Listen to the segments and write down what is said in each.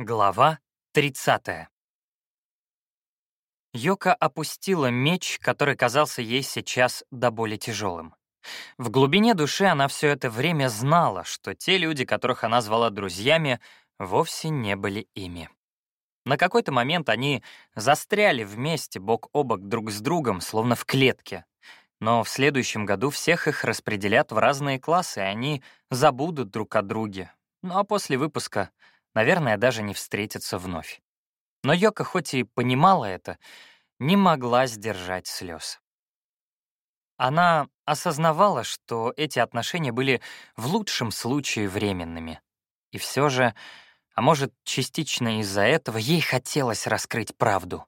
Глава 30. Йока опустила меч, который казался ей сейчас до боли тяжелым. В глубине души она все это время знала, что те люди, которых она звала друзьями, вовсе не были ими. На какой-то момент они застряли вместе, бок о бок друг с другом, словно в клетке. Но в следующем году всех их распределят в разные классы, и они забудут друг о друге. Ну а после выпуска наверное, даже не встретятся вновь. Но Йока, хоть и понимала это, не могла сдержать слез. Она осознавала, что эти отношения были в лучшем случае временными. И все же, а может, частично из-за этого, ей хотелось раскрыть правду.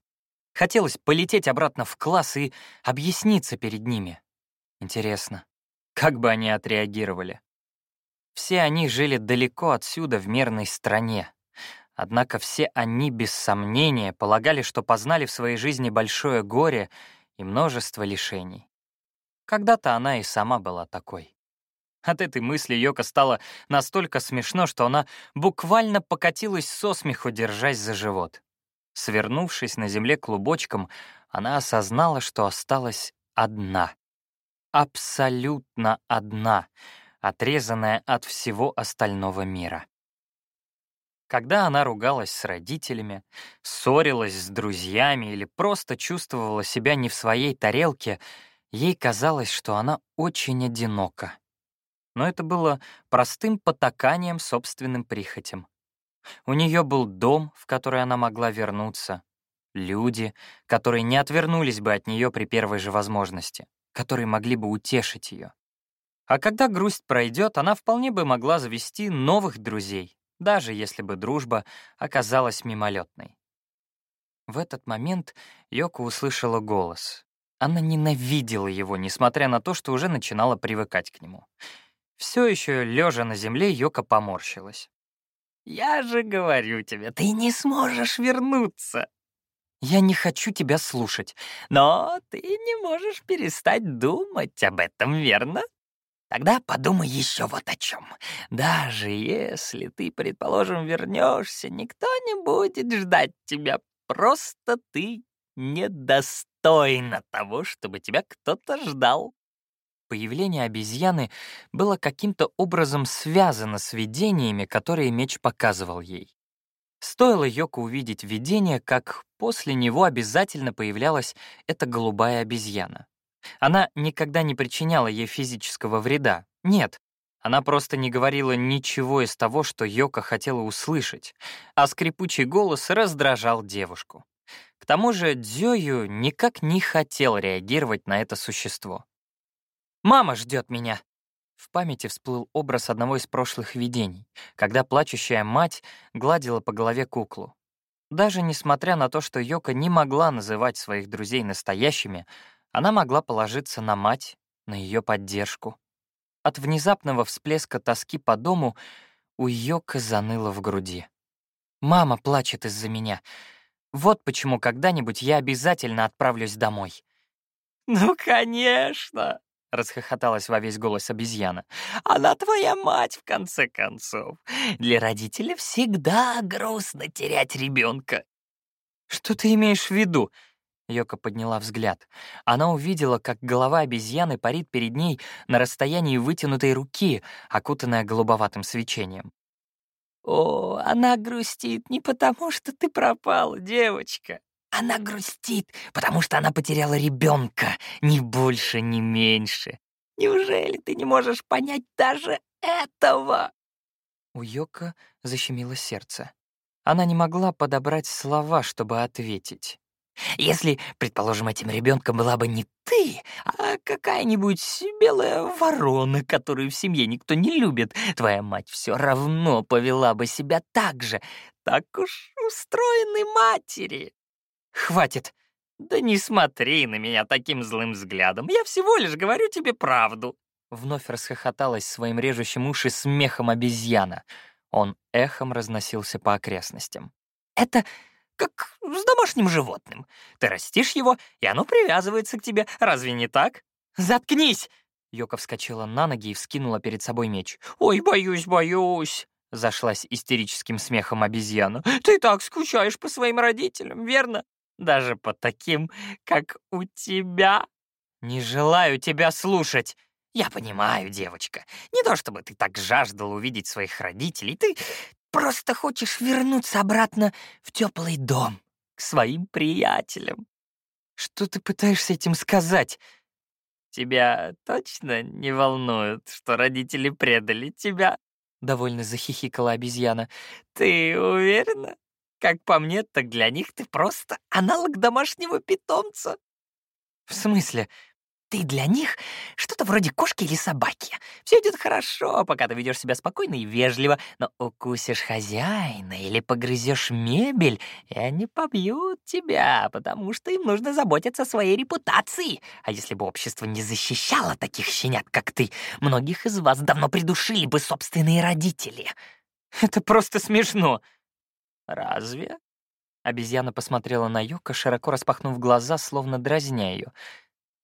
Хотелось полететь обратно в класс и объясниться перед ними. Интересно, как бы они отреагировали? Все они жили далеко отсюда, в мирной стране. Однако все они, без сомнения, полагали, что познали в своей жизни большое горе и множество лишений. Когда-то она и сама была такой. От этой мысли Йока стало настолько смешно, что она буквально покатилась со смеху, держась за живот. Свернувшись на земле клубочком, она осознала, что осталась одна. Абсолютно одна — отрезанная от всего остального мира. Когда она ругалась с родителями, ссорилась с друзьями или просто чувствовала себя не в своей тарелке, ей казалось, что она очень одинока. Но это было простым потаканием собственным прихотям. У нее был дом, в который она могла вернуться, люди, которые не отвернулись бы от нее при первой же возможности, которые могли бы утешить ее. А когда грусть пройдет, она вполне бы могла завести новых друзей, даже если бы дружба оказалась мимолетной. В этот момент Йоко услышала голос. Она ненавидела его, несмотря на то, что уже начинала привыкать к нему. Все еще лежа на земле, Йока поморщилась. «Я же говорю тебе, ты не сможешь вернуться!» «Я не хочу тебя слушать, но ты не можешь перестать думать об этом, верно?» Тогда подумай еще вот о чем. Даже если ты, предположим, вернешься, никто не будет ждать тебя. Просто ты недостойна того, чтобы тебя кто-то ждал. Появление обезьяны было каким-то образом связано с видениями, которые меч показывал ей. Стоило Йоко увидеть видение, как после него обязательно появлялась эта голубая обезьяна. Она никогда не причиняла ей физического вреда. Нет, она просто не говорила ничего из того, что Йока хотела услышать, а скрипучий голос раздражал девушку. К тому же Дзёю никак не хотел реагировать на это существо. «Мама ждет меня!» В памяти всплыл образ одного из прошлых видений, когда плачущая мать гладила по голове куклу. Даже несмотря на то, что Йока не могла называть своих друзей настоящими, она могла положиться на мать, на ее поддержку. От внезапного всплеска тоски по дому у Йока заныло в груди. «Мама плачет из-за меня. Вот почему когда-нибудь я обязательно отправлюсь домой». «Ну, конечно!» — расхохоталась во весь голос обезьяна. «Она твоя мать, в конце концов. Для родителей всегда грустно терять ребенка». «Что ты имеешь в виду?» Йока подняла взгляд. Она увидела, как голова обезьяны парит перед ней на расстоянии вытянутой руки, окутанная голубоватым свечением. «О, она грустит не потому, что ты пропала, девочка. Она грустит, потому что она потеряла ребенка, ни больше, ни меньше. Неужели ты не можешь понять даже этого?» У Йока защемило сердце. Она не могла подобрать слова, чтобы ответить. Если, предположим, этим ребенком была бы не ты, а какая-нибудь белая ворона, которую в семье никто не любит, твоя мать все равно повела бы себя так же. Так уж устроены матери. Хватит. Да не смотри на меня таким злым взглядом. Я всего лишь говорю тебе правду. Вновь расхохоталась своим режущим уши смехом обезьяна. Он эхом разносился по окрестностям. Это как с домашним животным. Ты растишь его, и оно привязывается к тебе. Разве не так? Заткнись!» Йока вскочила на ноги и вскинула перед собой меч. «Ой, боюсь, боюсь!» — зашлась истерическим смехом обезьяна. «Ты так скучаешь по своим родителям, верно? Даже по таким, как у тебя?» «Не желаю тебя слушать!» «Я понимаю, девочка. Не то чтобы ты так жаждала увидеть своих родителей. Ты просто хочешь вернуться обратно в теплый дом, к своим приятелям. Что ты пытаешься этим сказать? Тебя точно не волнует, что родители предали тебя?» Довольно захихикала обезьяна. «Ты уверена? Как по мне, так для них ты просто аналог домашнего питомца». «В смысле? Ты для них что-то вроде кошки или собаки. Все идет хорошо, пока ты ведешь себя спокойно и вежливо, но укусишь хозяина или погрызешь мебель, и они побьют тебя, потому что им нужно заботиться о своей репутации. А если бы общество не защищало таких щенят, как ты, многих из вас давно придушили бы собственные родители. Это просто смешно. Разве? Обезьяна посмотрела на Юка, широко распахнув глаза, словно дразня ее.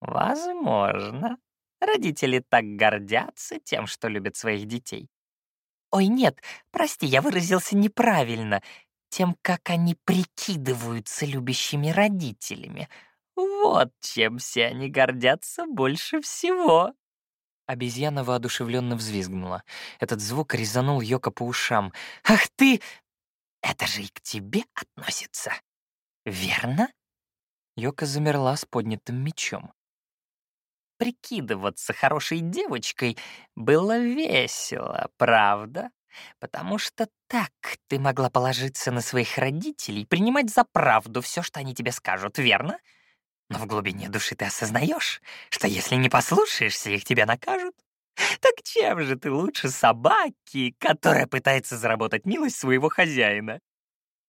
Возможно. Родители так гордятся тем, что любят своих детей. Ой, нет, прости, я выразился неправильно. Тем, как они прикидываются любящими родителями. Вот чем все они гордятся больше всего. Обезьяна воодушевленно взвизгнула. Этот звук резанул Йока по ушам. «Ах ты! Это же и к тебе относится, верно?» Йока замерла с поднятым мечом прикидываться хорошей девочкой было весело, правда? Потому что так ты могла положиться на своих родителей, принимать за правду все, что они тебе скажут, верно? Но в глубине души ты осознаешь, что если не послушаешься, их тебя накажут. Так чем же ты лучше собаки, которая пытается заработать милость своего хозяина?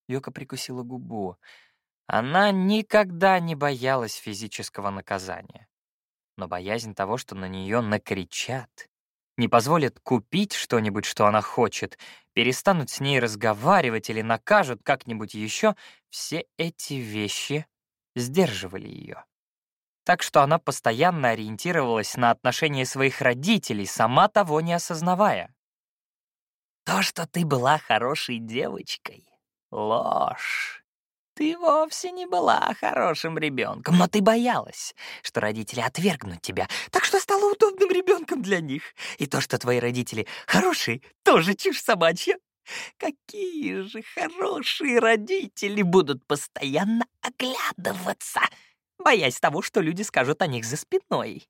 Йока прикусила губу. Она никогда не боялась физического наказания но боязнь того, что на нее накричат, не позволят купить что-нибудь, что она хочет, перестанут с ней разговаривать или накажут как-нибудь еще, все эти вещи сдерживали ее. Так что она постоянно ориентировалась на отношения своих родителей, сама того не осознавая. То, что ты была хорошей девочкой — ложь. Ты вовсе не была хорошим ребенком, но ты боялась, что родители отвергнут тебя, так что стала удобным ребенком для них. И то, что твои родители хорошие, тоже чушь собачья. Какие же хорошие родители будут постоянно оглядываться, боясь того, что люди скажут о них за спиной.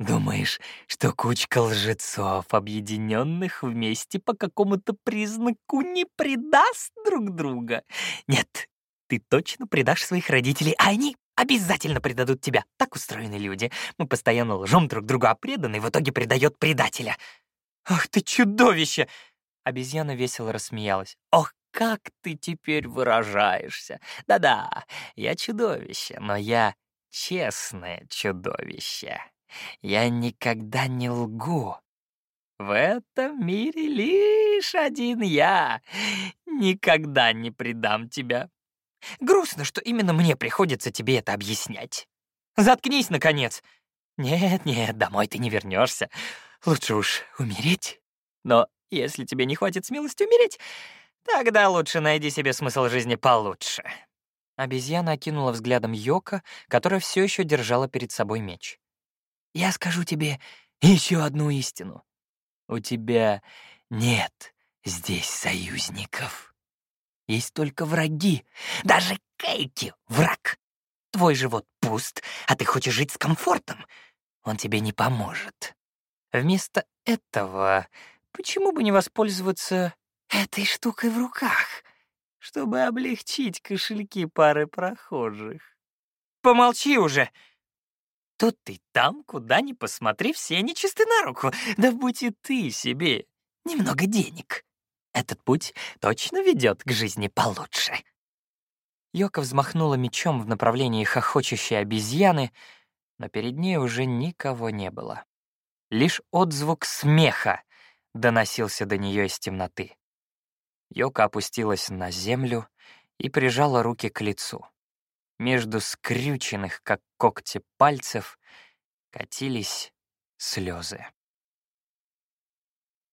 Думаешь, что кучка лжецов, объединенных вместе по какому-то признаку, не предаст друг друга? Нет, ты точно предашь своих родителей, а они обязательно предадут тебя. Так устроены люди. Мы постоянно лжем друг другу, а преданный в итоге предает предателя. Ах ты чудовище! Обезьяна весело рассмеялась. Ох, как ты теперь выражаешься. Да-да, я чудовище, но я честное чудовище. Я никогда не лгу. В этом мире лишь один я. Никогда не предам тебя. Грустно, что именно мне приходится тебе это объяснять. Заткнись, наконец. Нет, нет, домой ты не вернешься. Лучше уж умереть. Но если тебе не хватит смелости умереть, тогда лучше найди себе смысл жизни получше. Обезьяна окинула взглядом Йока, которая все еще держала перед собой меч. «Я скажу тебе еще одну истину. У тебя нет здесь союзников». Есть только враги. Даже Кейти — враг. Твой живот пуст, а ты хочешь жить с комфортом. Он тебе не поможет. Вместо этого почему бы не воспользоваться этой штукой в руках, чтобы облегчить кошельки пары прохожих? Помолчи уже! Тут и там, куда ни посмотри, все нечисты на руку. Да будь и ты себе немного денег. Этот путь точно ведет к жизни получше. Йока взмахнула мечом в направлении хохочущей обезьяны, но перед ней уже никого не было. Лишь отзвук смеха доносился до нее из темноты. Йока опустилась на землю и прижала руки к лицу. Между скрюченных, как когти пальцев, катились слезы.